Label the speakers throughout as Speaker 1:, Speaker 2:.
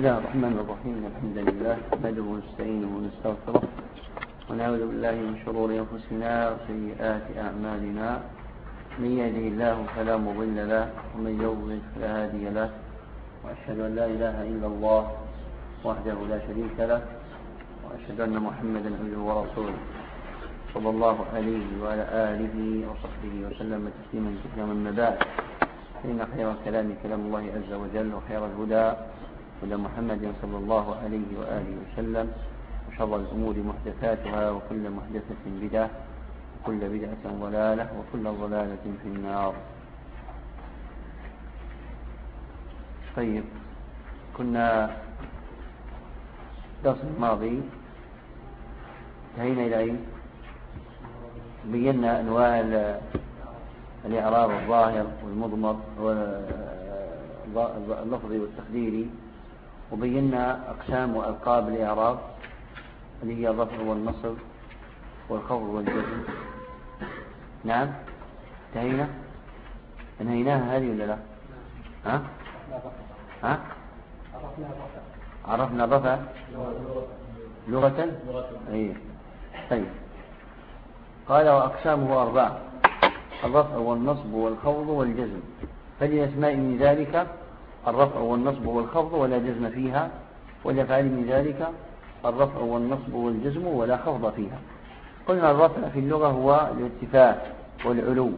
Speaker 1: بسم الله الرحمن الرحيم الحمد لله نحمده ونستعينه ونستغفره ونعوذ بالله من شرور أنفسنا وسيئات أعمالنا. من يهده الله فلا مضل له ومن يضلل فلا هادي له. وأشهد أن لا إله إلا الله وحده لا شريك له وأشهد أن محمدا عبده ورسوله. صلى الله عليه وعلى آله وصحبه وسلم تسليما كثيرا من بعد. فإن خير الكلام كلام الله عز وجل وخير الهدى هدى محمد صلى الله عليه وآله وسلم وشر الأمور محدثاتها وكل محدثة بدعة وكل بدعة ضلالة وكل ضلالة في النار طيب كنا الدرس الماضي انتهينا إلى أين؟ بينا أنواع الإعراب الظاهر والمضمر واللفظي والتقديري وبينا أقسام وألقاب الإعراب اللي هي الرفع والنصب والخفض والجزم. نعم. انتهينا؟ انهيناها هذه ولا لا؟ ها؟ ها؟ عرفنا الرفع. لغة؟ اي طيب. قال وأقسامه أربعة الرفع والنصب والخفض والجزم. فلأسماء من ذلك الرفع والنصب والخفض ولا جزم فيها ولفعل من ذلك الرفع والنصب والجزم ولا خفض فيها. قلنا الرفع في اللغة هو الارتفاع والعلو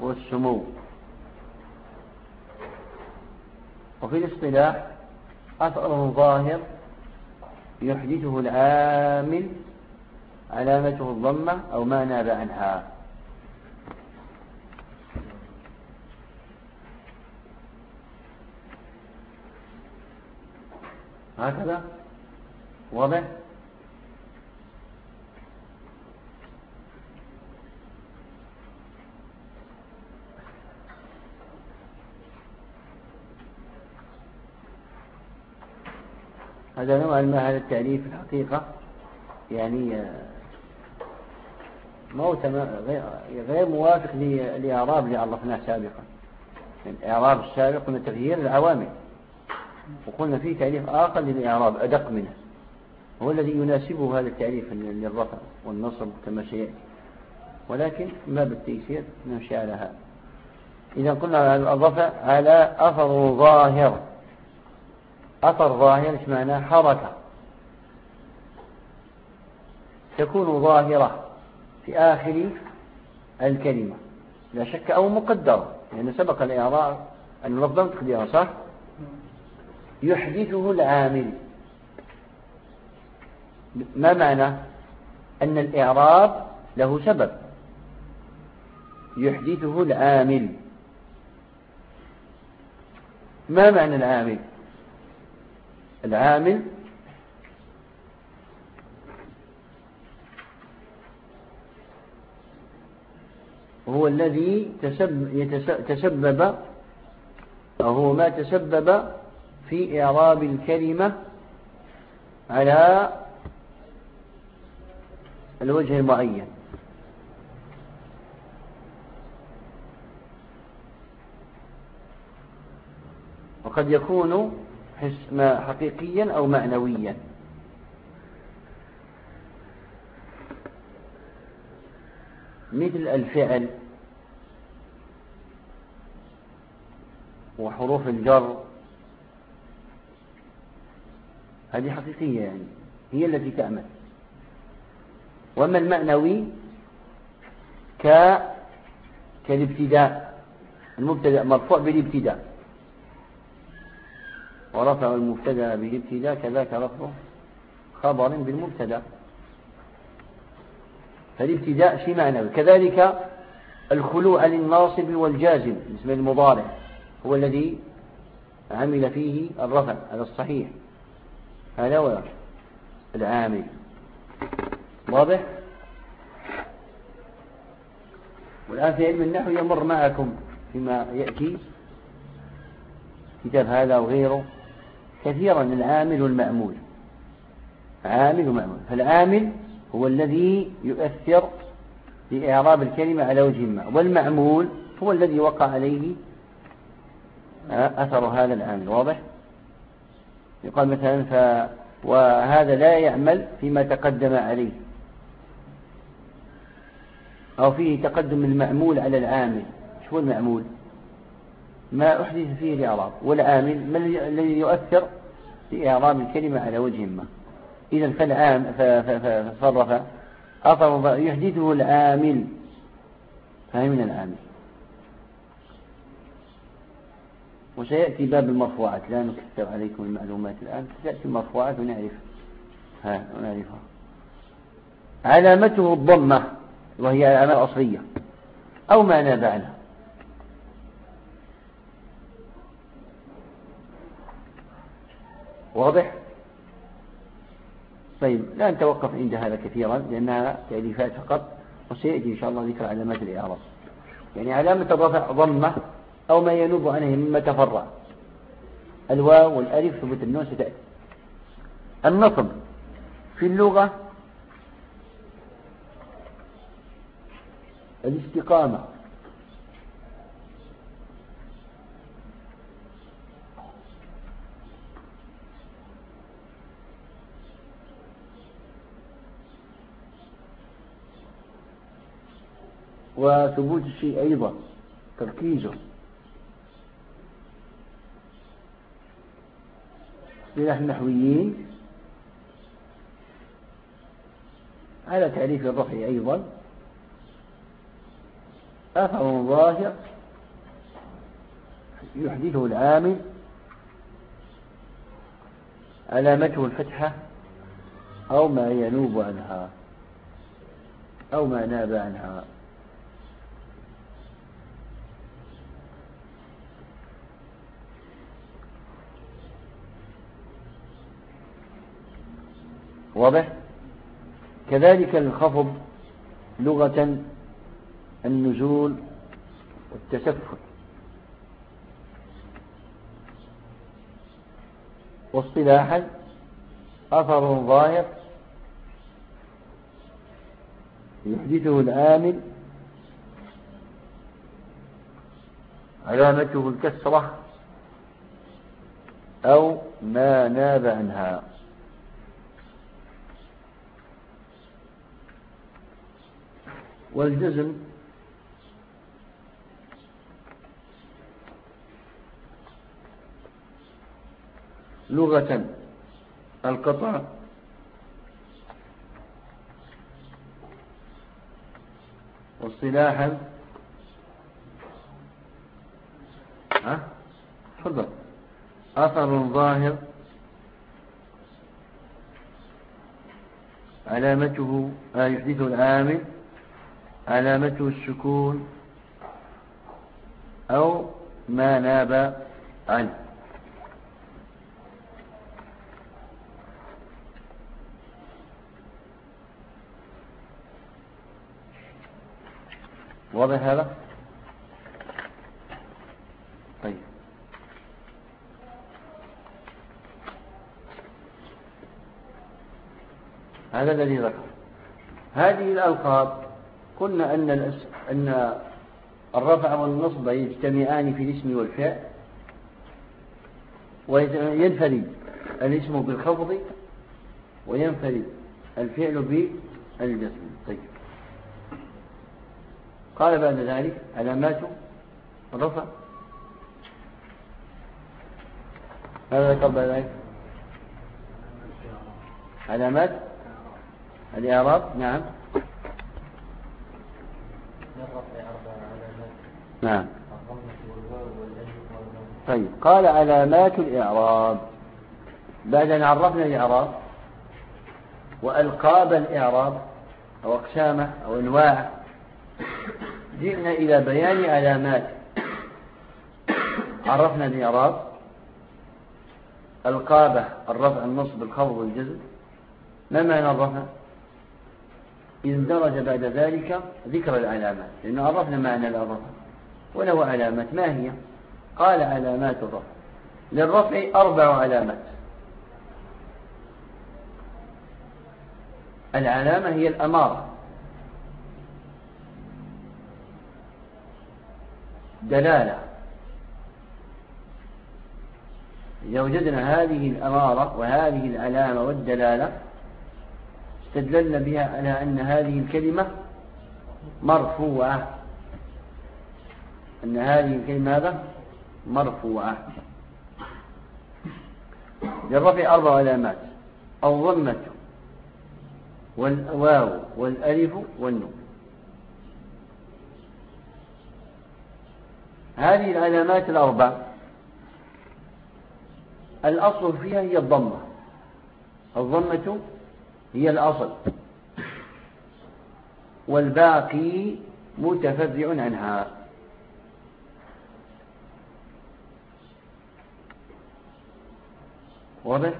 Speaker 1: والسمو. وفي الاصطلاح أثر ظاهر يحدثه العامل علامته الضمة أو ما ناب عنها. هكذا؟ واضح؟ هذا نوع ما هذا التعريف الحقيقة يعني آه، ما هو غير موافق للإعراب اللي عرفناه سابقا. الإعراب السابق من تغيير العوامل. وقلنا فيه تعريف آخر للإعراب أدق منه. هو الذي يناسبه هذا التعريف للرفع والنصب كما سيأتي. ولكن ما بالتيسير نمشي على هذا. إذا قلنا الرفع على أثر ظاهر. أثر ظاهر إيش معناه؟ حركة. تكون ظاهرة في آخر الكلمة. لا شك أو مقدرة لأن يعني سبق الإعراب أن اللفظ تقديرها صح؟ يحدثه العامل. ما معنى؟ أن الإعراب له سبب. يحدثه العامل. ما معنى العامل؟ العامل هو الذي تسبب أو هو ما تسبب في إعراب الكلمة على الوجه المعين. وقد يكون حقيقيا أو معنويا. مثل الفعل وحروف الجر هذه حقيقية يعني هي التي تعمل وأما المعنوي ك كالابتداء المبتدأ مرفوع بالابتداء. ورفع المبتدأ بالابتداء كذاك رفع خبر بالمبتدأ. فالابتداء شيء معنوي. كذلك الخلوع عن الناصب والجازم اسم المضارع هو الذي عمل فيه الرفع على الصحيح. هذا هو العامل. واضح؟ والآن في علم النحو يمر معكم فيما يأتي كتاب هذا وغيره. كثيرا العامل والمأمول عامل ومأمول. فالعامل هو الذي يؤثر في إعراب الكلمة على وجه ما. والمعمول هو الذي وقع عليه أثر هذا العامل. واضح؟ يقال مثلا ف وهذا لا يعمل فيما تقدم عليه. أو فيه تقدم المعمول على العامل. شو المعمول ما أحدث فيه الإعراب. والعامل ما الذي يؤثر في إعراب الكلمة على وجه ما. إذا فالعام فصرف. أثر يحدثه العامل. فهمنا العامل. وسيأتي باب المرفوعات. لا نكثر عليكم المعلومات الآن ستأتي المرفوعات ونعرف ها ونعرفها. علامته الضمة وهي علامة أصلية. أو ما ناب عنها. واضح؟ طيب لا نتوقف عند هذا كثيرا لأنها تأليفات فقط وسيأتي إن شاء الله ذكر علامات الإعراب. يعني علامة الرفع ضمة أو ما ينوب عنه مما تفرع. الواو والألف ثبت النون ستأتي. النصب في اللغة الاستقامة. وثبوت الشيء أيضا تركيزه. اصطلاح النحويين. على تعريف الرفع أيضا. أثر ظاهر يحدثه العامل. علامته الفتحة أو ما ينوب عنها أو ما ناب عنها. واضح؟ كذلك الخفض لغة النزول والتسفل. واصطلاحا أثر ظاهر يحدثه العامل علامته الكسرة أو ما ناب عنها. والجزم لغة القطع واصطلاحا ها؟ أثر ظاهر علامته يحدث العامل. علامته السكون أو ما ناب عنه واضح هذا؟ طيب. هذا الذي ذكر. هذه الألقاب قلنا أن أن الرفع والنصب يجتمعان في الاسم والفعل وينفرد الاسم بالخفض وينفرد الفعل بالجسم طيب. قال بعد ذلك علامات الرفع. ماذا ذكر بعد ذلك؟ علامات الإعراب. نعم. نعم. طيب قال علامات الإعراب. بعد أن عرفنا الإعراب وألقاب الإعراب أو أقسامه أو أنواعه جئنا إلى بيان علامات. عرفنا الإعراب القابة الرفع النصب الخفض والجزم. ما معنى الرفع؟ إذ درج بعد ذلك ذكر العلامات لأنه عرفنا معنى الرفع. وله علامات. ما هي؟ قال علامات الرفع. للرفع أربع علامات. العلامة هي الأمارة. دلالة. إذا وجدنا هذه الأمارة وهذه العلامة والدلالة استدللنا بها على أن هذه الكلمة مرفوعة. أن هذه الكلمة هذا مرفوعة. للرفع أربع علامات. الضمة والواو والألف والنون. هذه العلامات الأربع. الأصل فيها هي الضمة. الضمة هي الأصل. والباقي متفرع عنها. واضح؟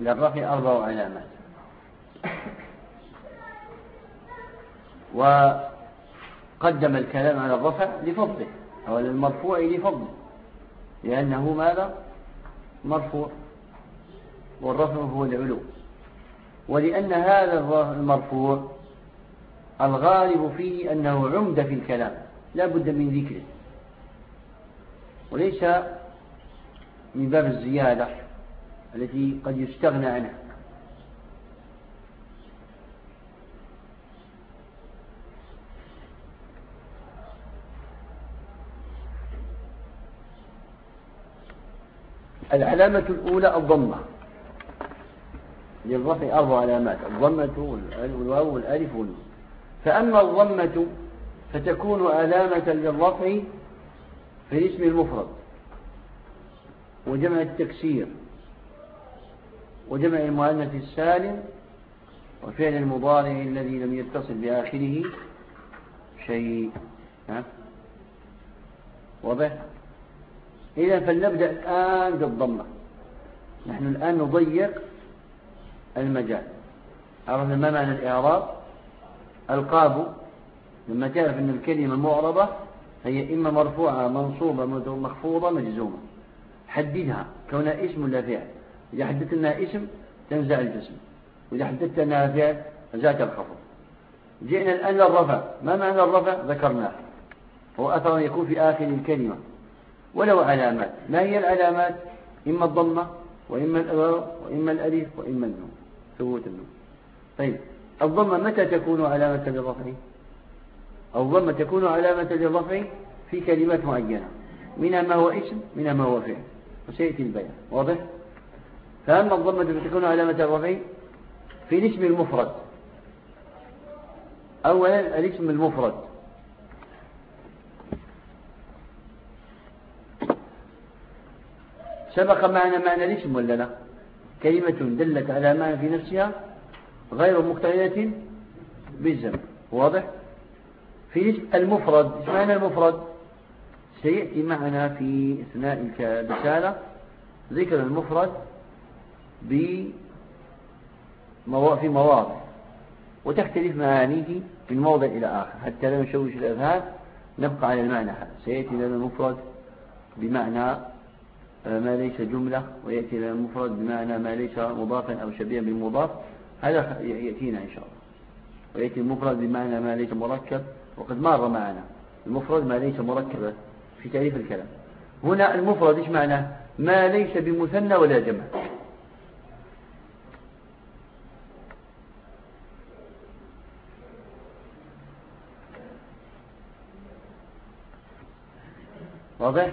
Speaker 1: للرفع أربع علامات. وقدم الكلام على الرفع لفضله أو للمرفوع لفضله لأنه ماذا؟ مرفوع والرفع هو العلو. ولأن هذا المرفوع الغالب فيه أنه عمدة في الكلام لا بد من ذكره. وليس من باب الزيادة التي قد يستغنى عنها. العلامة الأولى الضمة. للرفع أربع علامات. الضمة والواو والألف والنون فأما الضمة فتكون علامة للرفع في الاسم المفرد وجمع التكسير وجمع المؤنث السالم وفعل المضارع الذي لم يتصل بآخره شيء. ها؟ واضح؟ إذا فلنبدأ الآن بالضمة. نحن الآن نضيق المجال. عرفنا ما معنى الإعراب؟ القاب لما تعرف أن الكلمة معربة هي إما مرفوعة منصوبة مخفوضة مجزومة. حددها كونها اسم ولا فعل. إذا حددت أنها اسم تنزع الجسم. وإذا حددت أنها فعل ذات الخفض. جئنا الآن للرفع. ما معنى الرفع؟ ذكرناه. هو أثر يكون في آخر الكلمة. ولو علامات. ما هي العلامات؟ إما الضمة وإما الأواو وإما الألف وإما النون. ثبوت النون. طيب. الضمة متى تكون علامة للرفع؟ الضمة تكون علامة للرفع في كلمات معينة. منها ما هو اسم منها ما هو فعل. وسيأتي البيان. واضح؟ فأما الضمة فتكون علامة الرفع في الاسم المفرد. أولا الاسم المفرد. سبق معنا معنى الاسم ولا لا؟ كلمة دلت على معنى في نفسها غير مقترنة بالزمن واضح؟ في المفرد إيش معنى المفرد؟ سيأتي معنا في إثناء الرسالة ذكر المفرد في مواضع وتختلف معانيه من موضع إلى آخر. حتى لا نشوش الأذهان نبقى على المعنى. هذا سيأتي لنا المفرد بمعنى ما ليس جملة ويأتي لنا المفرد بمعنى ما ليس مضافا أو شبيها بالمضاف. هذا يأتينا إن شاء الله. ويأتي المفرد بمعنى ما ليس مركب وقد مر معنا. المفرد ما ليس مركبا في تعريف الكلام. هنا المفرد إيش معنى؟ ما ليس بمثنى ولا جمع. واضح؟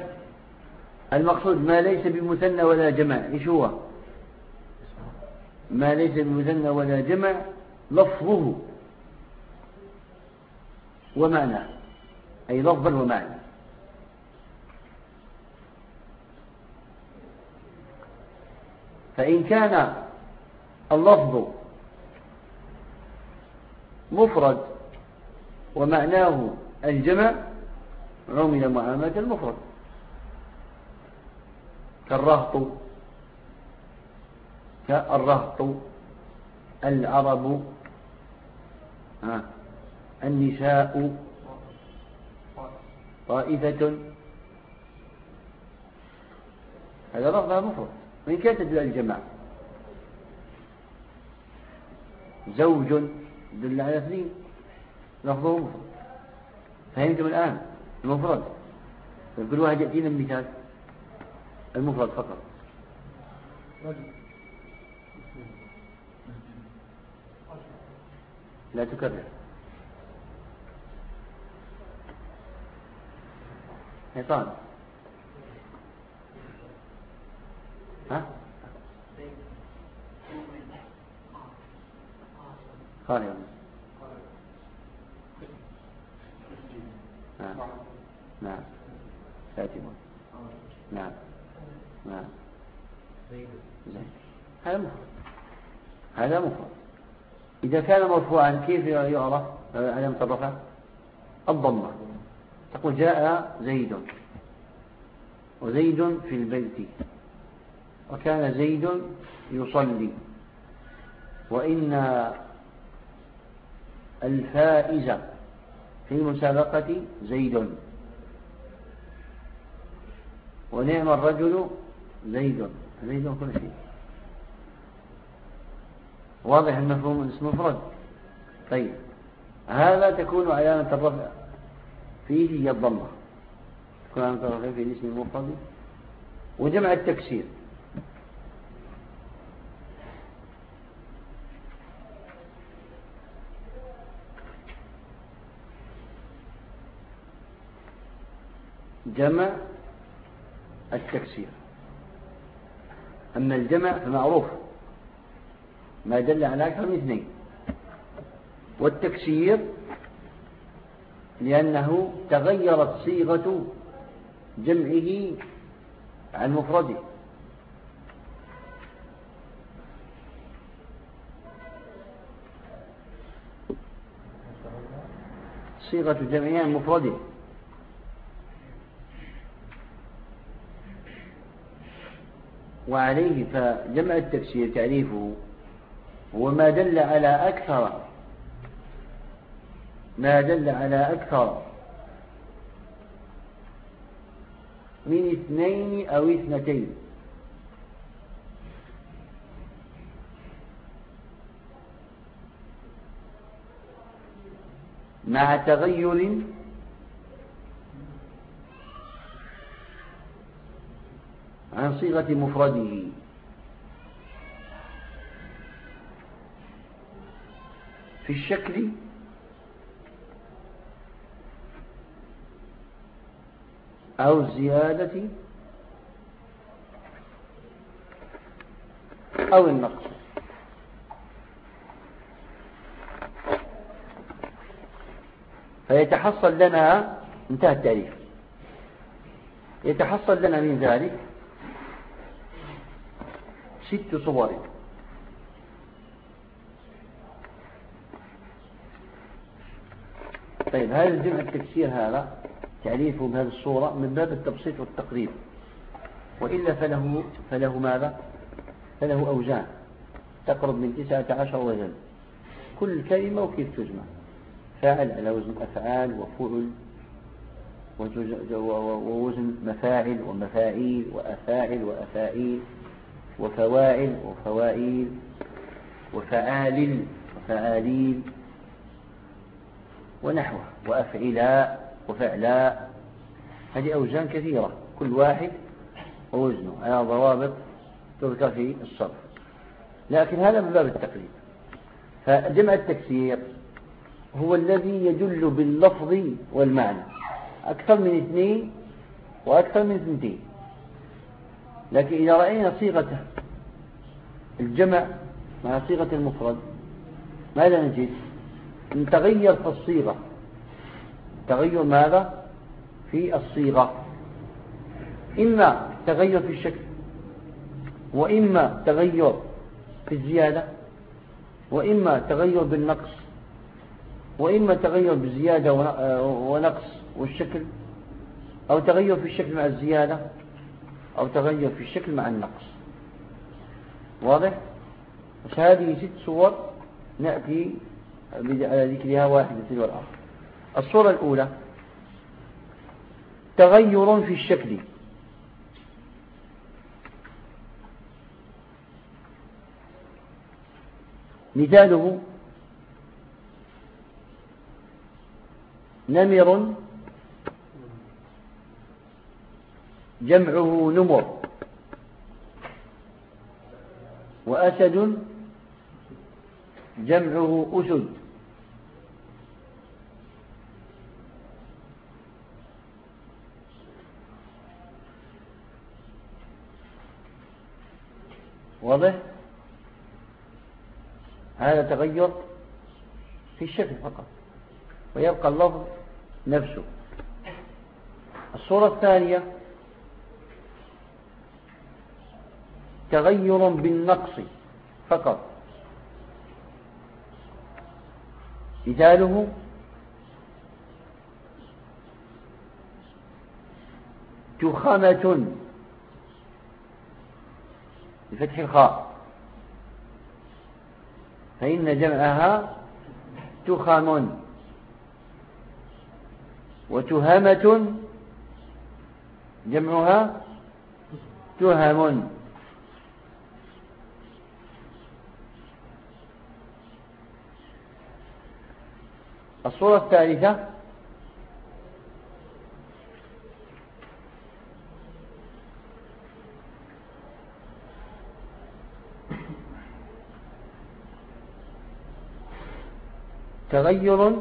Speaker 1: المقصود ما ليس بمثنى ولا جمع إيش هو؟ ما ليس بمثنى ولا جمع لفظه ومعنى أي لفظا ومعنى. فإن كان اللفظ مفرد ومعناه الجمع عمل معاملة المفرد. كالرهط كالرهط العرب النساء طائفة. هذا لفظ مفرد وإن كانت تدل الجماعة زوج دل على اثنين. لفظه مفرد فهمتم الآن؟ المفرد كل واحد يأتينا بمثال. المفرد فقط. لا تكرر. شيطان ها؟ خالد نعم نعم نعم نعم زين. هذا مفرد. هذا مفرد. إذا كان مرفوعا كيف يعرف؟ علم طبقة الضمة. تقول جاء زيد. وزيد في البيت. وكان زيد يصلي. وإن الفائز في المسابقة زيد. ونعم الرجل زيد. زيد كل شيء. واضح المفهوم الاسم مفرد. طيب هذا تكون علامة الرفع فيه هي الضمة. تكون علامة الرفع في الاسم المفرد وجمع التكسير. جمع التكسير. أما الجمع فمعروف. ما دل على أكثر من اثنين. والتكسير لأنه تغيرت صيغة جمعه عن مفرده. صيغة جمعه عن مفرده. وعليه فجمع التفسير تعريفه هو ما دل على أكثر. ما دل على أكثر. من اثنين أو اثنتين. مع تغير عن صيغة مفرده. في الشكل أو الزيادة أو النقص. فيتحصل لنا انتهى التاريخ. يتحصل لنا من ذلك ست صور. طيب هذا الجمع التفسير هذا تعريفه بهذه الصورة من باب التبسيط والتقريب. وإلا فله, فله ماذا؟ فله أوزان تقرب من تسعة عشر وزن. كل كلمة وكيف تجمع؟ فاعل على وزن أفعال وفعل ووزن مفاعل ومفاعيل وأفاعل وأفاعيل وفواعل وفوائل وفعال وفعاليل. ونحوه وأفعلاء وفعلاء. هذه أوزان كثيرة كل واحد ووزنه على ضوابط تذكر في الصرف. لكن هذا من باب التقليد فجمع التكسير هو الذي يدل باللفظ والمعنى. أكثر من اثنين وأكثر من اثنتين. لكن إذا رأينا صيغة الجمع مع صيغة المفرد ماذا نجد؟ تغير في الصيغة. تغير ماذا؟ في الصيغة. إما تغير في الشكل وإما تغير في الزيادة وإما تغير بالنقص وإما تغير بالزيادة ونقص والشكل أو تغير في الشكل مع الزيادة أو تغير في الشكل مع النقص. واضح؟ بس هذه ست صور نأتي على ذكرها واحدة تلو الآخر الصورة الأولى تغير في الشكل. مثاله نمر جمعه نمر. وأسد جمعه أسد. واضح؟ هذا تغير في الشكل فقط ويبقى اللفظ نفسه. الصورة الثانية تغير بالنقص فقط. مثاله تخمة بفتح الخاء فإن جمعها تخم وتهمة جمعها تهم الصورة الثالثة تغير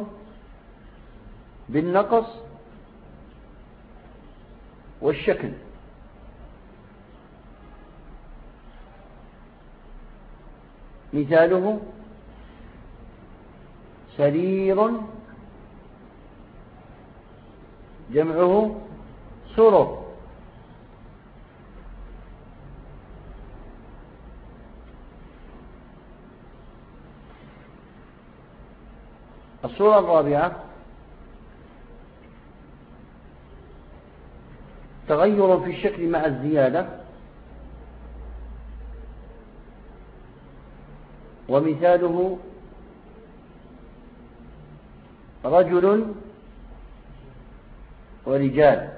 Speaker 1: بالنقص والشكل. مثاله سرير جمعه سرر الصورة الرابعة تغير في الشكل مع الزيادة ومثاله رجل ورجال.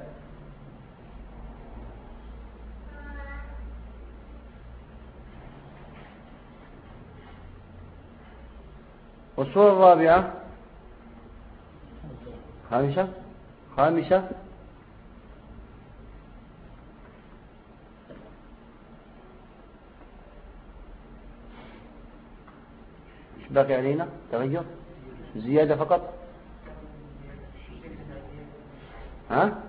Speaker 1: والصورة الرابعة. خامسة. خامسة. إيش باقي علينا؟ تغير زيادة فقط. ها؟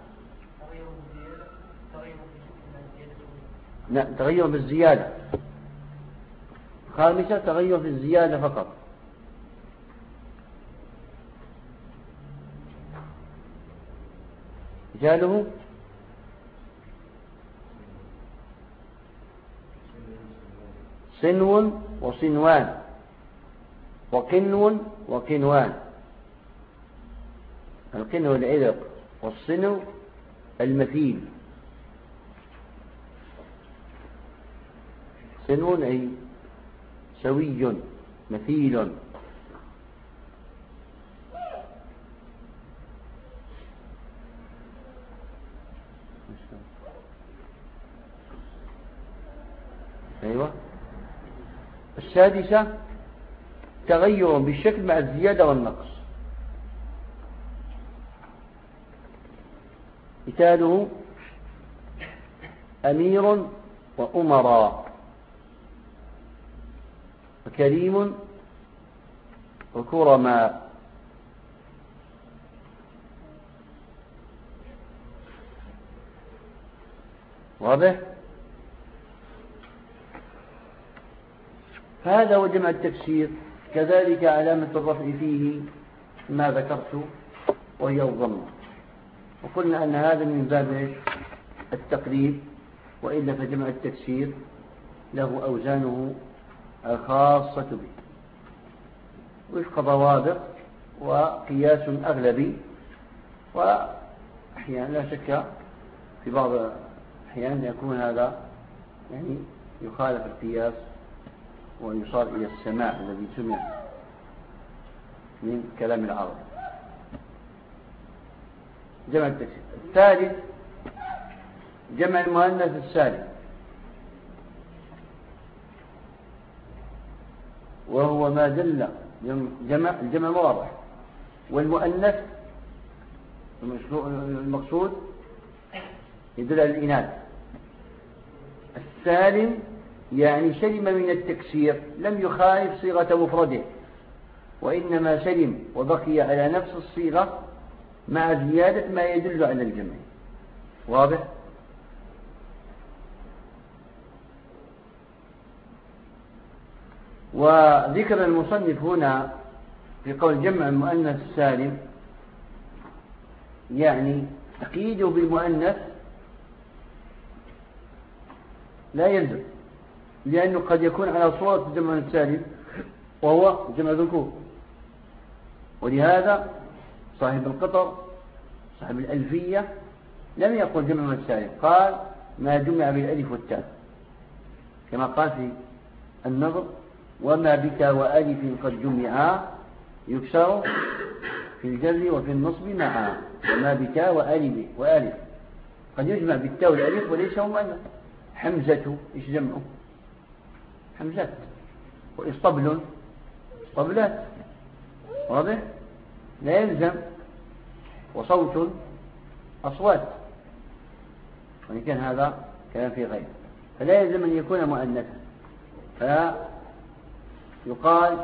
Speaker 1: لا تغير بالزيادة خامسة تغير في الزيادة فقط. مثاله؟ سنو وصنوان. وقنو وقنوان. القنو العذق والصنو المثيل. صنو أي سوي مثيل. أيوة. السادسة تغير بالشكل مع الزيادة والنقص. مثاله أمير وأمراء وكريم وكرماء. واضح؟ فهذا هو جمع التفسير. كذلك علامة الرفع فيه ما ذكرت وهي الضمة. وقلنا أن هذا من باب التقريب وإلا فجمع التفسير له أوزانه الخاصة به. وفق ضوابط وقياس أغلبي وأحيانا لا شك في بعض الأحيان يكون هذا يعني يخالف القياس ويصار إلى السماع الذي سمع من كلام العرب. جمع التكسير الثالث جمع المؤنث السالم. وهو ما دل جمع الجمع واضح. والمؤنث المقصود يدل على الإناث. السالم يعني سلم من التكسير لم يخالف صيغة مفرده وإنما سلم وبقي على نفس الصيغة مع زيادة ما يدل على الجمع واضح؟ وذكر المصنف هنا في قول جمع المؤنث السالم يعني تقييده بالمؤنث لا يلزم لأنه قد يكون على صورة جمع السالم وهو جمع ذكور ولهذا صاحب القطر صاحب الألفية لم يقل جمع السالم قال ما جمع بالألف والتاء. كما قال في النظر وما بك وألف قد جمعا يكسر في الجر وفي النصب معا وما بك وألف وألف. قد يجمع بالتاء والألف وليس مؤنث حمزة إيش جمعه؟ حمزات وإصطبل إصطبلات واضح؟ لا يلزم. وصوت أصوات. وإن كان هذا كلام في غير. فلا يلزم أن يكون مؤنثا. فيقال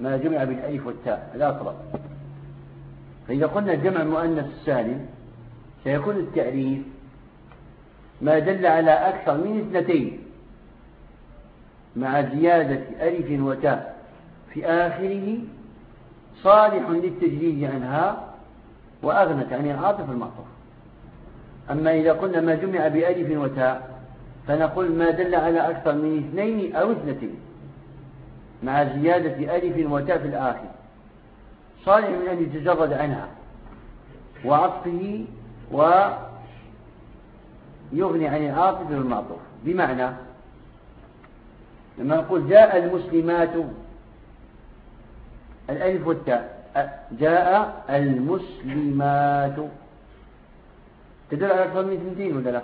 Speaker 1: ما جمع بالألف والتاء لا أقرب. فإذا قلنا جمع مؤنث السالم سيكون التعريف ما دل على أكثر من اثنتين. مع زيادة ألف وتاء في آخره صالح للتجديد عنها وأغنت عن العاطف المعطوف. أما إذا قلنا ما جمع بألف وتاء فنقول ما دل على أكثر من اثنين أو اثنتين مع زيادة ألف وتاء في الآخر. صالح من أن يتجرد عنها وعطفه ويغني عن العاطف المعطوف. بمعنى لما نقول جاء المسلمات الألف والتاء. جاء المسلمات. تدل على أكثر من اثنتين ولا لا؟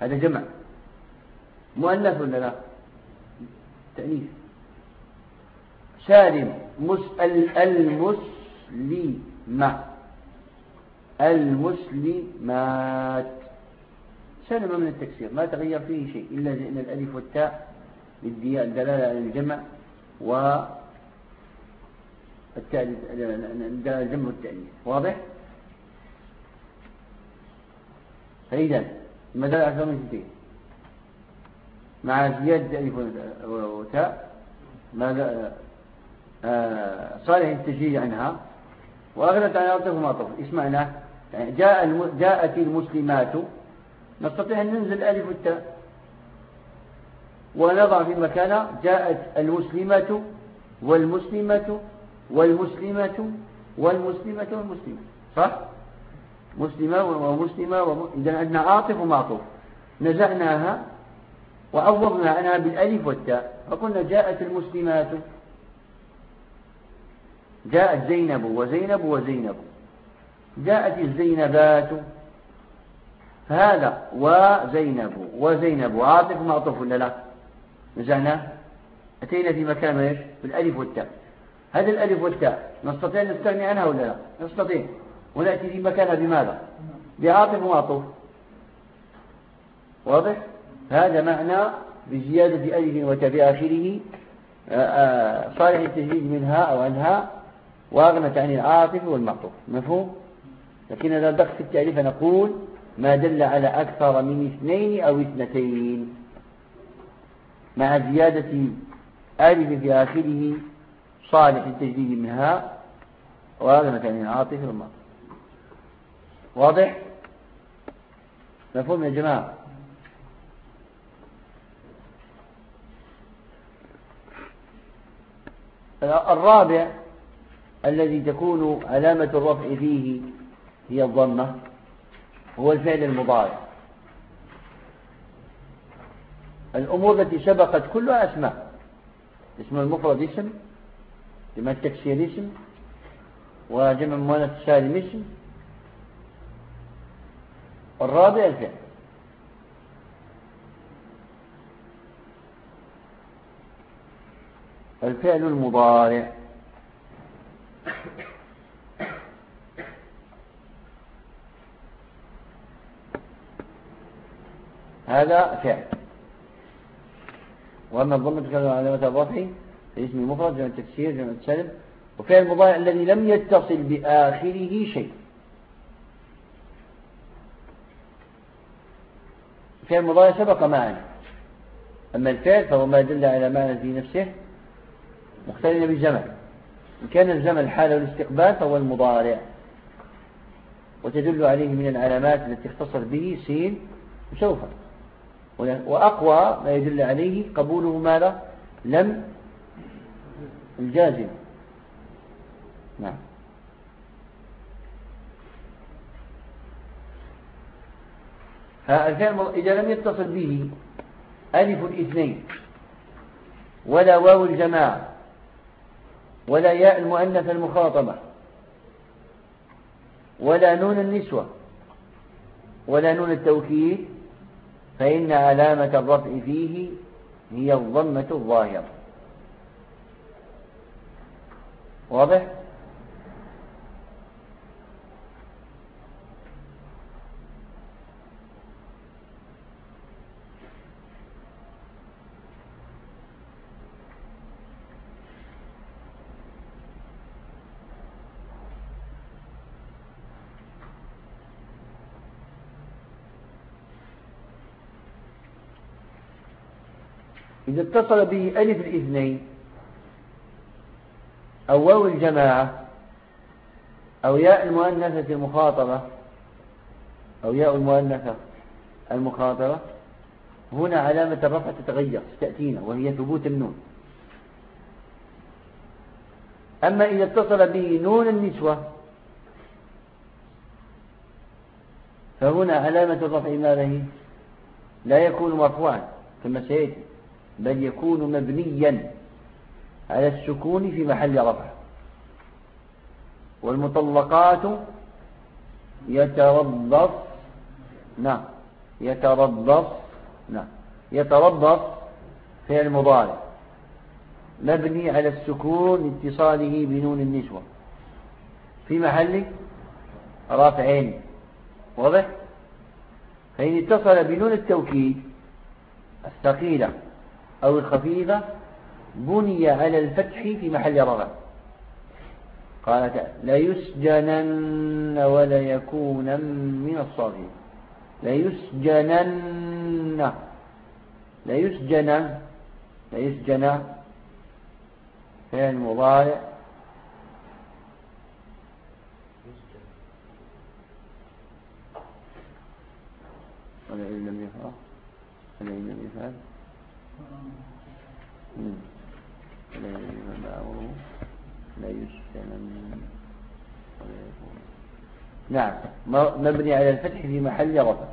Speaker 1: هذا جمع. مؤنث ولا لا؟ تأنيث سالم. مس المسلمة. المسلمات. سلم من التكسير. ما تغير فيه شيء إلا أن الألف والتاء للدلالة على الجمع و الجمع والتأنيث واضح؟ فإذا ما دل على ثمانية مع زيادة ألف وتاء آه، صالح التشريع عنها وأغلت عن عطف معطف إيش معناه؟ يعني جاء جاءت المسلمات نستطيع أن ننزل ألف والتاء ونضع في مكانها جاءت المسلمة والمسلمة والمسلمة والمسلمة والمسلمة صح؟ مسلمة ومسلمة وم... إذا عندنا عاطف ومعطوف. نزعناها وعوضنا عنها بالألف والتاء فقلنا جاءت المسلمات. جاءت زينب وزينب وزينب. جاءت الزينبات. فهذا وزينب وزينب عاطف معطوف ولا لا؟ نزعناه. أتينا في مكان إيش؟ بالألف والتاء. هذه الألف والتاء نستطيع أن نستغني عنها ولا لا؟ نستطيع. ونأتي في مكانها بماذا؟ بعاطف ومعطوف. واضح؟ هذا معنى بزيادة ألف وتاء في آخره آه، آه، صالح التجديد منها أو عنها وأغنت عن العاطف والمعطوف. مفهوم؟ لكن إذا دقت في التعريف نقول ما دل على أكثر من اثنين أو اثنتين. مع زيادة ألف في آخره صالح التجديد منها وأغنت عن العاطف والمعطوف واضح؟ مفهوم يا جماعة؟ الرابع الذي تكون علامة الرفع فيه هي الضمة هو الفعل المضارع. الأمور التي سبقت كلها أسماء اسم المفرد اسم جمع التكسيريسم وجمع مؤنث سالميسم الرابع الفعل. الفعل المضارع. هذا فعل. وأما الضمة تكلم عن علامة الرفع في اسم مفرد جمع التكسير جمع السلم. وفعل المضارع الذي لم يتصل بآخره شيء. فعل المضارع سبق معنا. أما الفعل فهو ما دل على معنى في نفسه مختلف بالزمن إن كان الزمن الحال والاستقبال فهو المضارع. وتدل عليه من العلامات التي اختصر به سين وسوف. وأقوى ما يدل عليه قبوله ماذا؟ لم الجازم. نعم. الفعل إذا لم يتصل به ألف الاثنين ولا واو الجماعة ولا ياء المؤنث المخاطبة ولا نون النسوة ولا نون التوكيد فإن علامة الرفع فيه هي الضمة الظاهرة. واضح؟ إذا اتصل به ألف الاثنين أو واو الجماعة أو ياء المؤنثة المخاطبة أو ياء المؤنثة المخاطبة هنا علامة الرفع تتغير تأتينا وهي ثبوت النون. أما إذا اتصل به نون النسوة فهنا علامة الرفع ماذا هي؟ لا يكون مرفوعا كما سيأتي بل يكون مبنيا. على السكون في محل رفع. والمطلقات يتربص نعم يتربص نعم يتربص فعل مضارع. مبني على السكون اتصاله بنون النسوة. في محل رافعين واضح؟ فإن اتصل بنون التوكيد الثقيلة أو الخفيفة بني على الفتح في محل رفع قال تعالى ليسجنن وليكونا من الصاغرين ليسجنن ليسجن ليسجن فعل مضارع. ولئن لم يفعل ولئن لم يفعل. لا يسلم نعم. مبني على الفتح في محل رفع.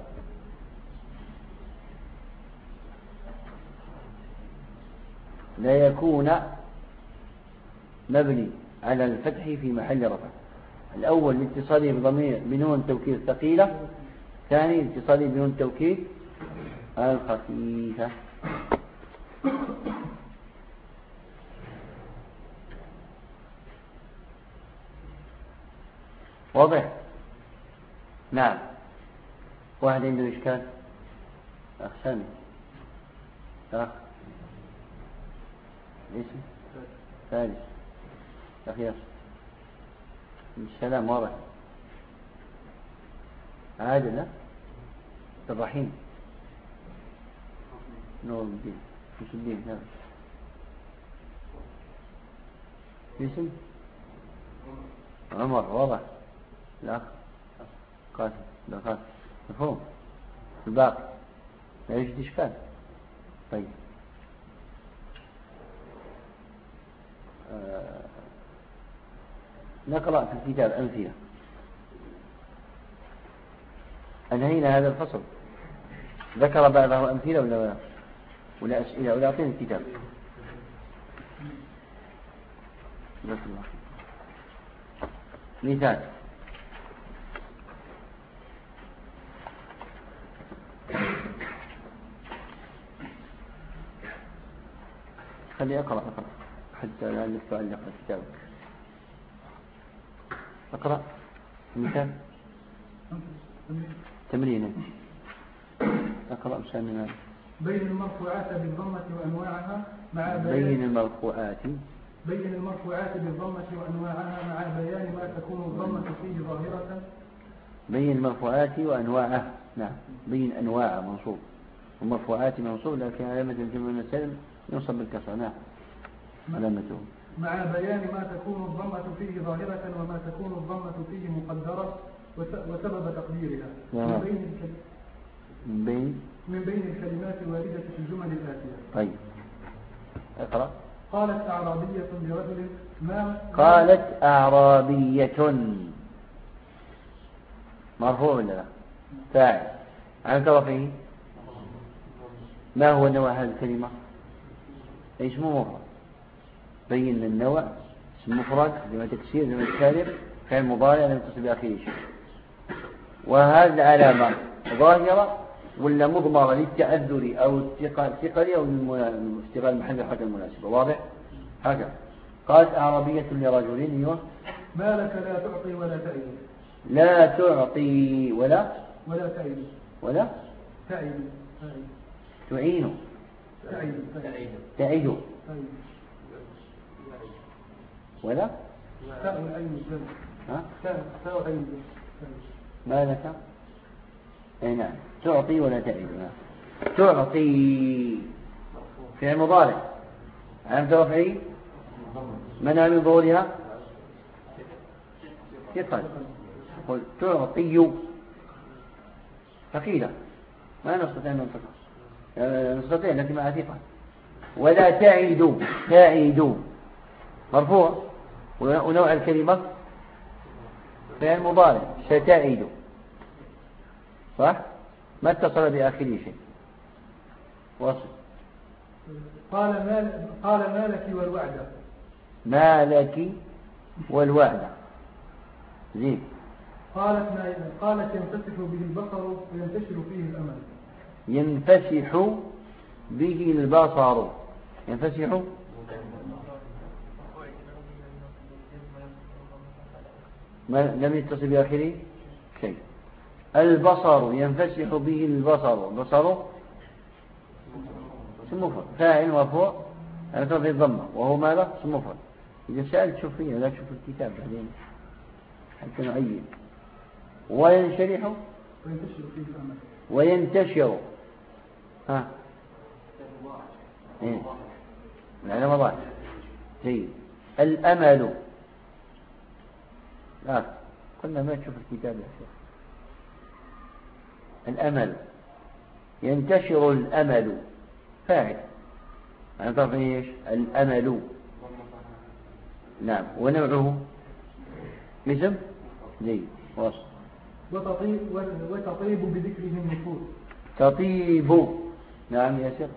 Speaker 1: لا يكون مبني على الفتح في محل رفع. الأول لاتصاله بضمير بنون توكيد ثقيلة. ثاني لاتصاله بنون توكيد الخفيفة واضح؟ نعم. واحد عنده إشكال؟ أخ. سامي أخ اسم ثالث أخ ياسر السلام واضح. عادل لا الرحيم. نور الدين. مش الدين نعم. اسم عمر واضح. الأخ لا قاسم مفهوم؟ الباقي. لا يوجد إشكال. طيب. آه نقرأ في الكتاب أمثلة. أنهينا هذا الفصل. ذكر بعضه أمثلة ولا لا؟ ولا أسئلة ولا أعطيني الكتاب. مثال. خلي أقرأ أقرأ. حتى لا تعلق كتابك أقرأ. مثال تمرين أقرأ مثال
Speaker 2: بين المرفوعات بالضمة وأنواعها مع
Speaker 1: بين المرفوعات.
Speaker 2: بين المرفوعات بالضمة وأنواعها مع بيان ما تكون الضمة فيه ظاهرة.
Speaker 1: بين المرفوعات وأنواعها نعم. بين أنواع منصوب. المرفوعات منصوب لكن علامة الجمع المسلم ينصب بالكسر نعم علامته
Speaker 2: مع بيان ما تكون الضمة فيه ظاهرة وما تكون الضمة فيه مقدرة وسبب تقديرها.
Speaker 1: من بين من بين؟
Speaker 2: من بين الكلمات الواردة في الجمل الآتية.
Speaker 1: طيب. اقرأ.
Speaker 2: قالت أعرابية لرجل ما
Speaker 1: قالت أعرابية. مرفوع ولا لا؟ فاعل. عن طرفه ما هو نوع هذه الكلمة؟ اسمه مفرد بين النوع اسم مفرد لما تكسير لما تكالب فعل مضارع لم يتصل بآخره شيء. وهذه العلامة ظاهرة ولا مضمرة للتأذر أو الثقل أو استغلال المحل الحاجة المناسبة؟ واضح؟ هكذا. قالت أعربية لرجل أيوه.
Speaker 2: ما لك لا تعطي ولا تعيد
Speaker 1: لا تعطي ولا
Speaker 2: ولا تعيد
Speaker 1: ولا تعين.
Speaker 2: تعيد
Speaker 1: تعيد ولا؟ ما لك أي نعم. تعطي ولا تعيد تعطي في مضارع علامة رفعه منع من ظهورها ثقل قل تعطي. ثقيلة ما نستطيع أن ننطقها نستطيع لكن مع ثقل ولا تعيد تعيد مرفوع؟ ونوع الكلمة؟ فعل مضارع. ستعيد صح؟ ما اتصل بآخره شيء. وصل
Speaker 2: قال ما قال ما لك والوعد.
Speaker 1: ما لك والوعد. زين.
Speaker 2: قالت ما قالت ينفسح به البصر وينتشر فيه الأمل.
Speaker 1: ينفسح به البصر. ينفسح؟ ما لم يتصل بآخره؟ شيء. البصر ينفسح به البصر. البصر اسم مفرد فاعل مرفوع. على طرف الضمة. وهو ماذا؟ اسم مفرد إذا سألت شوف فيه لا تشوف الكتاب بعدين. حتى نعين وينشرح؟ وينتشر. ها؟ إيه. العلم ضاع جيد الأمل. لا قلنا ما تشوف الكتاب يا شيخ. الأمل. ينتشر الأمل. فاعل. أنا تعرف إيش؟ الأمل. نعم. ونوعه؟ اسم؟ جيد.
Speaker 2: واصل وتطيب, وتطيب بذكره النفوس.
Speaker 1: تطيب. نعم يا شيخ.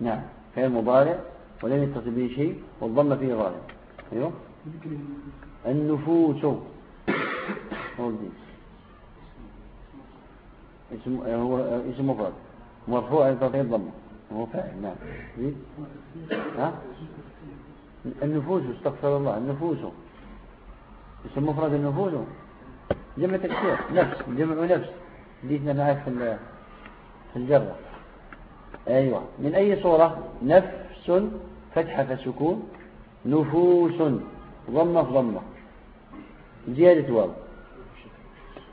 Speaker 1: نعم فعل مضارع ولم يتصل به شيء والضم فيه ظاهر أيوه. النفوس. اسم هو اسم مفرد مرفوع على تطهير ضمه هو فاعل نعم. ها؟ النفوس استغفر الله. النفوس. اسم مفرد النفوس. جمع تكسير نفس جمع نفس جيتنا معك في في الجرة. أيوة. من أي صورة؟ نفس فتحة فسكون نفوس ضمة في ضمة. زيادة واو.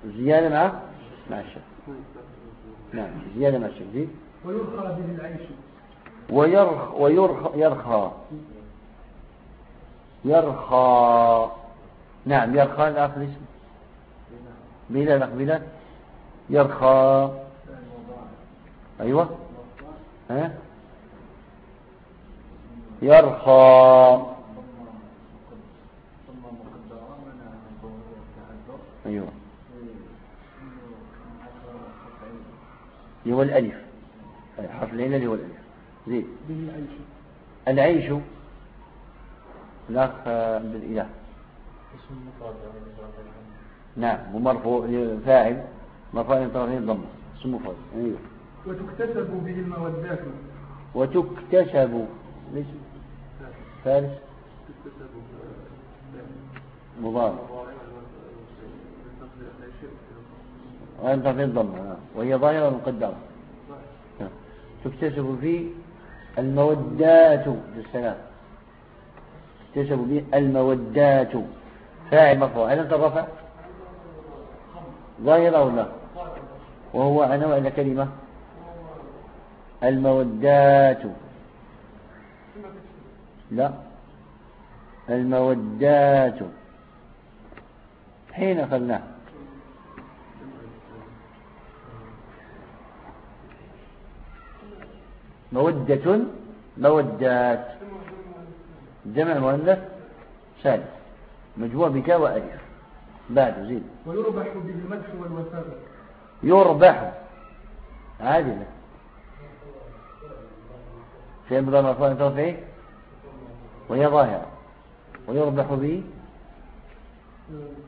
Speaker 1: زيادة مع؟ مع الشك نعم زيادة مع الشك زيد
Speaker 2: ويرخى به العيش.
Speaker 1: ويرخ ويرخى يرخى. يرخى. نعم يرخى. الآخر اسم بلا الأخ يرخى. أيوة. ها؟ يرخى. أيوة. هو الألف. حرف العين اللي هو الألف. زيد العيش. الأخ عبد الإله نعم ومرفوع فاعل مرفوع طرفين ضم اسم مفرد أيوه.
Speaker 2: وتكتسب به المودات
Speaker 1: وتكتسب ليش؟ فارس. مضارع. وأنت في الضمة وهي ظاهرة مقدرة. تكتسب فيه المودات بالسلام تكتسب به المودات. فاعل مرفوع. هل أنت الرفع ظاهرة أو لا؟ وهو عنوان إلى كلمة المودات. لا. المودات. حين أخذناه. مودة. مودات. جمع مؤنث سالم مجموع بكاء وألف. بعد زيد.
Speaker 2: ويربح بالمدح والوفاء
Speaker 1: يربح. عادلة في مضى مرفوع ترفعه وهي ظاهرة. ويربح به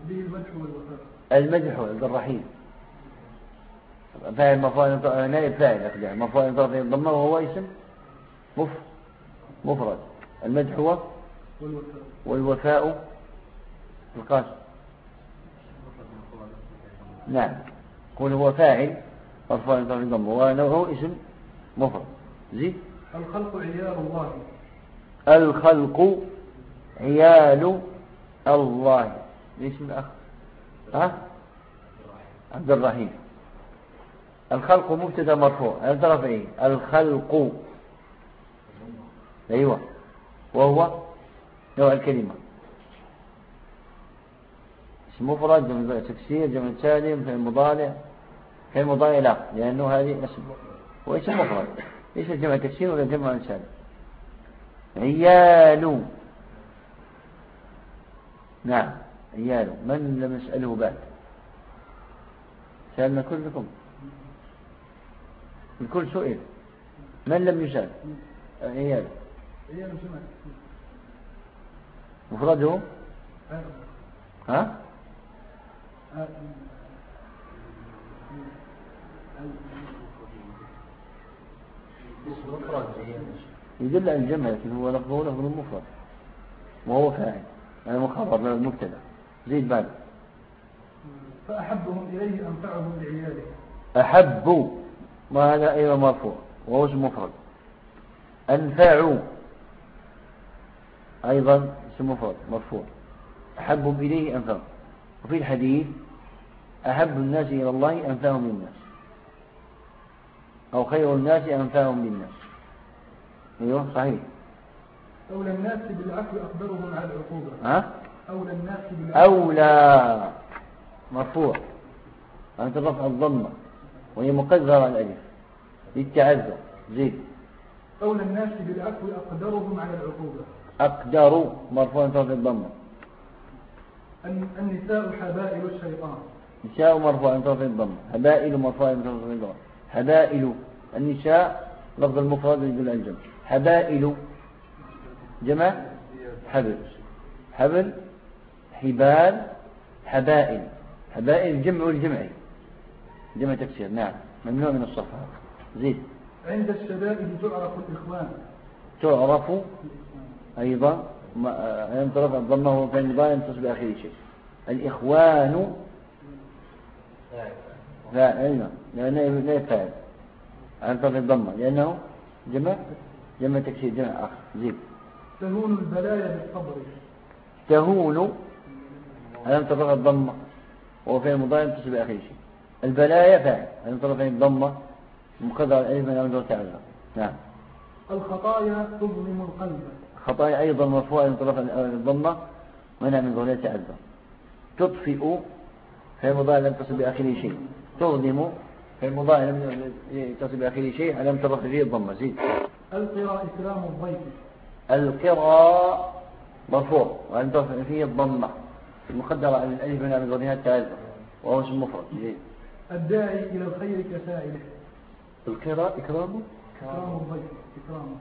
Speaker 2: به المدح والوفاء
Speaker 1: المدح الرحيم. فاعل مرفوع نائب فاعل أخدع مرفوع طرفين الضمة وهو اسم؟ مف مفرد. المدح هو؟
Speaker 2: والوفاء
Speaker 1: والوفاء القاسم. نعم. قول هو فاعل مرفوع طرفين الضمة وهو اسم مفرد. زيد
Speaker 2: الخلق عيال الله.
Speaker 1: الخلق عيال الله. ليش من أخ ها؟ عبد الرحيم. الخلق مبتدا مرفوع. في إيه الخلق. أيوه. وهو نوع الكلمة. اسم مفرد جمع تكسير جمع سالم في المضارع في المضارع لا لأنه هذه اسم واسم مفرد. ليس جمع تكسير ولا جمع سالم عيال. نعم عيال. من لم يسأله بعد؟ سألنا كلكم. الكل سئل. من لم يسأل؟ عيال
Speaker 2: عيال.
Speaker 1: مفرده؟ ها؟ يدل على الجمع لكن هو لفظه لفظ المفرد وهو فاعل. يعني مخبر من المبتدا زيد بعد.
Speaker 2: فأحبهم إليه أنفعهم لعياله.
Speaker 1: أحبوا ما هذا أيضا مرفوع. وهو اسم مفرد. أنفعوا أيضا اسم مفرد مرفوع. أحبهم إليه أنفعهم. وفي الحديث أحب الناس إلى الله أنفعهم للناس أو خير الناس أنفعهم للناس أيوه صحيح.
Speaker 2: أولى الناس بالعفو أقدرهم على العقوبة.
Speaker 1: ها؟
Speaker 2: أولى الناس بالعفو
Speaker 1: أولى. مرفوع. أنت رفع الضمة وهي مقدرة على الألف. للتعذر. زيد
Speaker 2: أولى الناس بالعفو أقدرهم على العقوبة.
Speaker 1: أقدر مرفوع رفع الضمة
Speaker 2: الن- النساء حبائل الشيطان.
Speaker 1: نساء مرفوع رفع الضمة هبائل مرفوع رفع الضمة هبائل النساء لفظ المفرد يدل على الجمع. هبائل جمع حبل. حبل حبال حبائل حبائل الجمع والجمع. جمع تكسير نعم. ممنوع من الصفحة زيد
Speaker 2: عند الشدائد تعرف الإخوان.
Speaker 1: تعرف. أيضا أن ترفع الضمة في المضارع ينتصب بآخره شيء. الإخوان لا أيضا لأنه لا يفعل عن طرف الضمة. لأنه جمع جمع تكسير جمع آخر. زيد
Speaker 2: تهون البلايا بالصبر
Speaker 1: تهون ألم ترفع الضمة. وهو في المضارع ينتصب بآخره شيء. البلايا فاعل. ألم ترفع الضمة. مقدر الألف من أمر تعالى. نعم.
Speaker 2: الخطايا تظلم القلب.
Speaker 1: خطايا أيضا مرفوعة من طرف الضمة. منع من ظهورها تعذر تطفئ. في المضارع لم تصل بآخره شيء. تظلم في المضارع لم تصل بآخره شيء لم ترفع فيه الضمة زيد.
Speaker 2: القراء إكرام الضيف.
Speaker 1: القراء مرفوع ولم ترفع فيه الضمة المقدرة على الألف من ظهورها تعذر وهو اسم مفرد. زيد.
Speaker 2: الداعي إلى الخير كفاعله
Speaker 1: القراء إكرامه
Speaker 2: إكرام الضيف إكرامه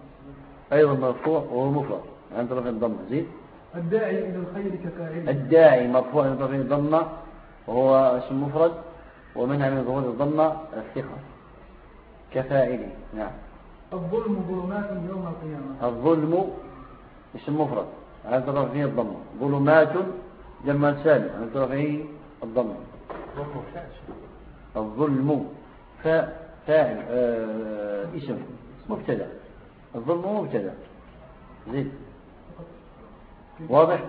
Speaker 1: أيضا مرفوع وهو مفرد. عن طرف الضمة زيد.
Speaker 2: الداعي إلى الخير كفاعله
Speaker 1: الداعي مرفوع من طرف الضمة وهو اسم مفرد. ومنها من ظهور الضمة الثقة. كفاعله نعم.
Speaker 2: الظلم ظلمات يوم القيامة.
Speaker 1: الظلم اسم مفرد. على طرفه الضمة. ظلمات جمع سالم. على طرفه الضمة. الظلم. فاعل. آه اسم. مبتدا. الظلم مبتدا. زيد واضح؟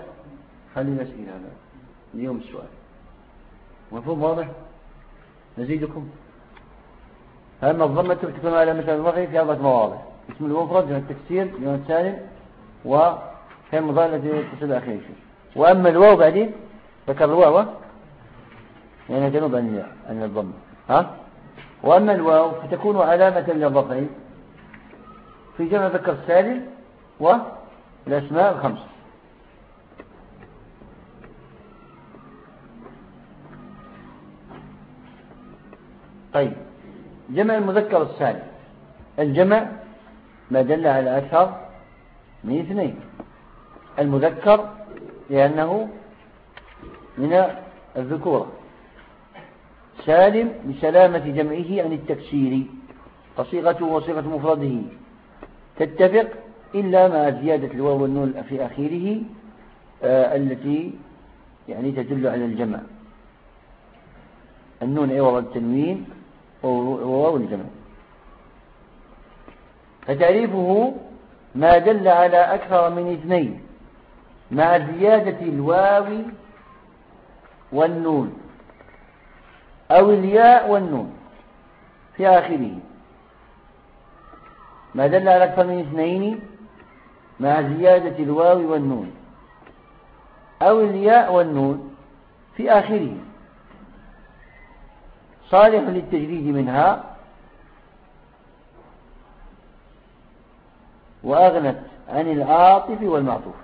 Speaker 1: خلي نسئل هذا. اليوم السؤال. مفهوم واضح؟ نزيدكم. أما الضمة تكون على مثل الرفع في أربعة مواضع. اسم المفرد من التكسير من السالم وهي المضارع التي يتصل أخير وأما الواو بعدين ذكر الواو يعني جنوب عن الضمة. ها؟ وأما الواو فتكون علامة للرفع. في جمع ذكر السالم والأسماء الخمسة. طيب. جمع المذكر السالم الجمع ما دل على أكثر من اثنين. المذكر لأنه من الذكورة سالم بسلامة جمعه عن التكسير. وصيغته وصيغة مفرده. تتفق إلا مع زيادة الواو والنون في آخره آه التي يعني تدل على الجمع. النون عوض التنوين. وواو الجمع. فتعريفه ما دل على أكثر من اثنين مع زيادة الواو والنون أو الياء والنون في آخره. ما دل على أكثر من اثنين مع زيادة الواو والنون أو الياء والنون في آخره. صالح للتجريد منها وأغنت عن العاطف والمعطوف.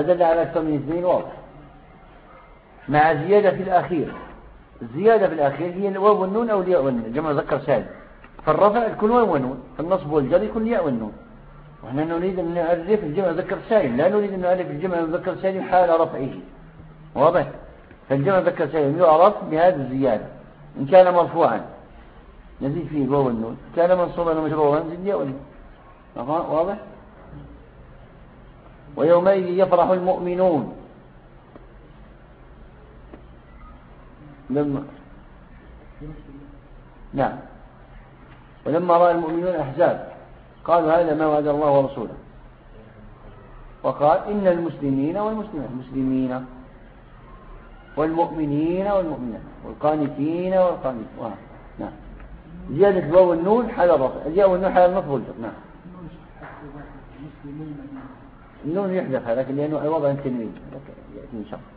Speaker 1: دل على أكثر من واضح. مع زيادة في الأخير. الزيادة في الأخير هي الواو والنون أو الياء والنون. جمع ذكر سالم فالرفع يكون واو والنون. فالنصب والجر يكون الياء والنون. ونحن نريد أن نعرف الجمع ذكر سالم لا نريد أن نعرف الجمع ذكر سالم حال رفعه. واضح؟ فالجمع ذكر سالم يعرف بهذه الزيادة. إن كان مرفوعا. نزيد فيه الواو والنون. كان منصوبا ومجرورا نزيد الياء والنون. واضح؟ ويومئذ يفرح المؤمنون. لما نعم. ولما رأى المؤمنون الأحزاب قالوا هذا ما وعد الله ورسوله. وقال إن المسلمين والمسلمين المسلمين والمؤمنين والمؤمنات والقانتين والقانتين. نعم. زيادة الواو والنون حال الرفع الياء والنون حال النصب والجر. نعم. النون يحذف لكن لأنه عوض عن التنوين يأتي إن شاء الله.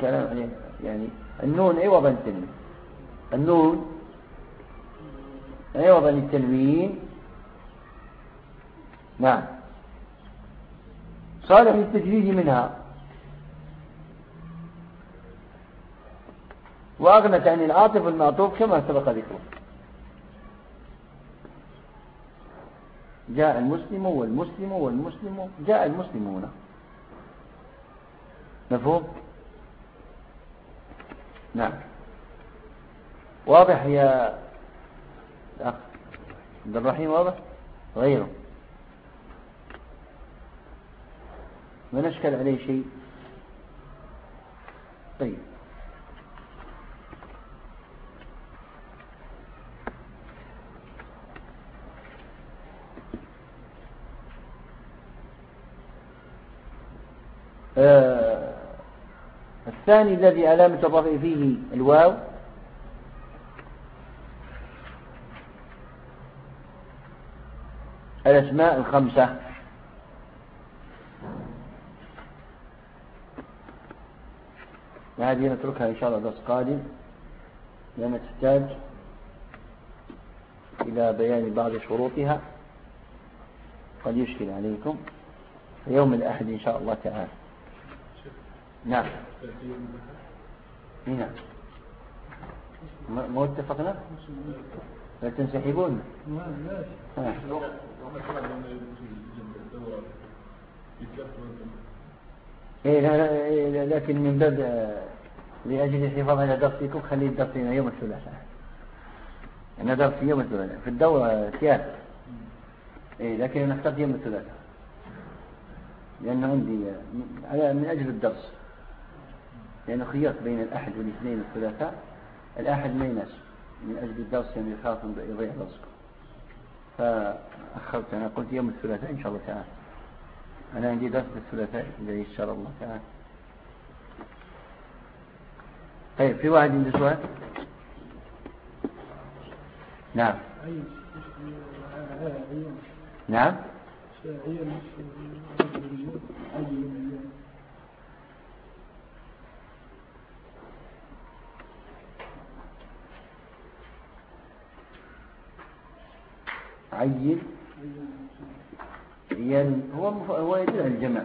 Speaker 1: كلام يعني النون عوض عن التنوين النون عوض عن التنوين نعم. صالح للتجريد منها. وأغنت عن العاطف المعطوف كما سبق ذكره. جاء المسلم والمسلم والمسلم جاء المسلمون مفهوم؟ نعم. واضح يا أخ عبد الرحيم؟ واضح؟ غيره. ما نشكل عليه شيء؟ طيب. آه، الثاني الذي علامة الرفع فيه الواو. الأسماء الخمسة. هذه نتركها إن شاء الله درس قادم. لأنها تحتاج إلى بيان بعض شروطها. قد يشكل عليكم يوم الأحد إن شاء الله تعالى. نعم. نعم. ما اتفقنا؟ لا تنسحبون. آه. إيه لا لا إيه لا- لكن من باب آه، لأجل الحفاظ على درسكم خلي الدرس لنا يوم الثلاثاء. أنا درس يوم الثلاثاء. في الدورة ثياب إيه لكن أنا أخترت يوم الثلاثاء. لأنه عندي آه، من أجل الدرس. لأنه خيرت بين الأحد والاثنين والثلاثاء الأحد ما يناسب. من أجل الدرس يعني يخاف يضيع درسكم فأخرت أنا قلت يوم الثلاثاء إن شاء الله تعالى. أنا عندي درس الثلاثاء إن شاء الله تعالى. طيب في واحد عنده سؤال؟ نعم. نعم
Speaker 2: أي أي
Speaker 1: عين عيال. هو مف... هو يدل على الجمع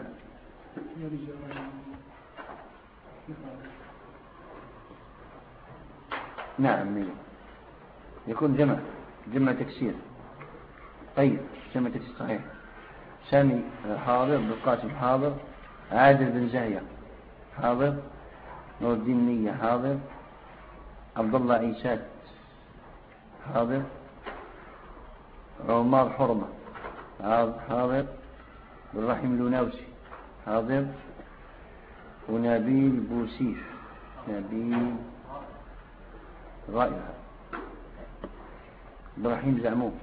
Speaker 1: نعم أيوه. يكون جمع جمع تكسير. طيب جمع تكسير صحيح. سامي حاضر ابن القاسم حاضر عادل بن زاهية حاضر نور الدين نية حاضر عبد الله عيسات حاضر. عمار حرمة. حاضر الرحيم لوناوسي حاضر. ونبيل بوسيف نبيل. رائع. إبراهيم زعموم.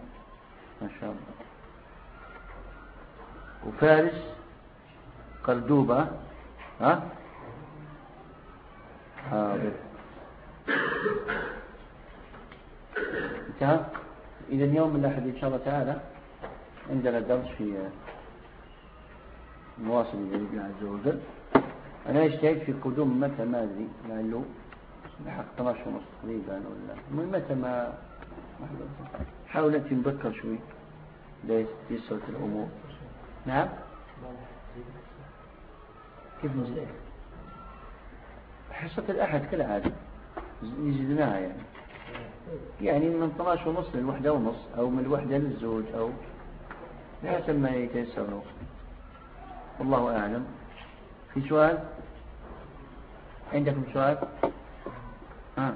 Speaker 1: ما شاء الله. وفارس قردوبة ها؟ حاضر. انتهى؟ إذا يوم الأحد إن شاء الله تعالى عندنا درس في مواصل بإذن الله عز وجل. أنا اجتهد في قدوم متى ما أدري لعله لحق 12 ونص تقريبا ولا. من متى ما حاول أنت نبكر شوي. لا يسرت الأمور. نعم؟ كيف نزل حصة الأحد كالعادة. يزيدناها يعني يعني من 12 ونص للوحدة ونص أو من الوحدة للزوج أو بحسب ما يتيسر له. والله أعلم. في سؤال؟ عندكم سؤال؟ ها.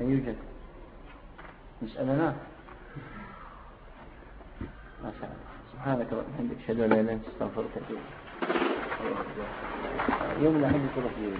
Speaker 1: لا يوجد؟ نسألنا. ما شاء الله. سبحانك وبحمدك أشهد أن لا إله إلا أنت أستغفرك يوم الأحد تروح يوم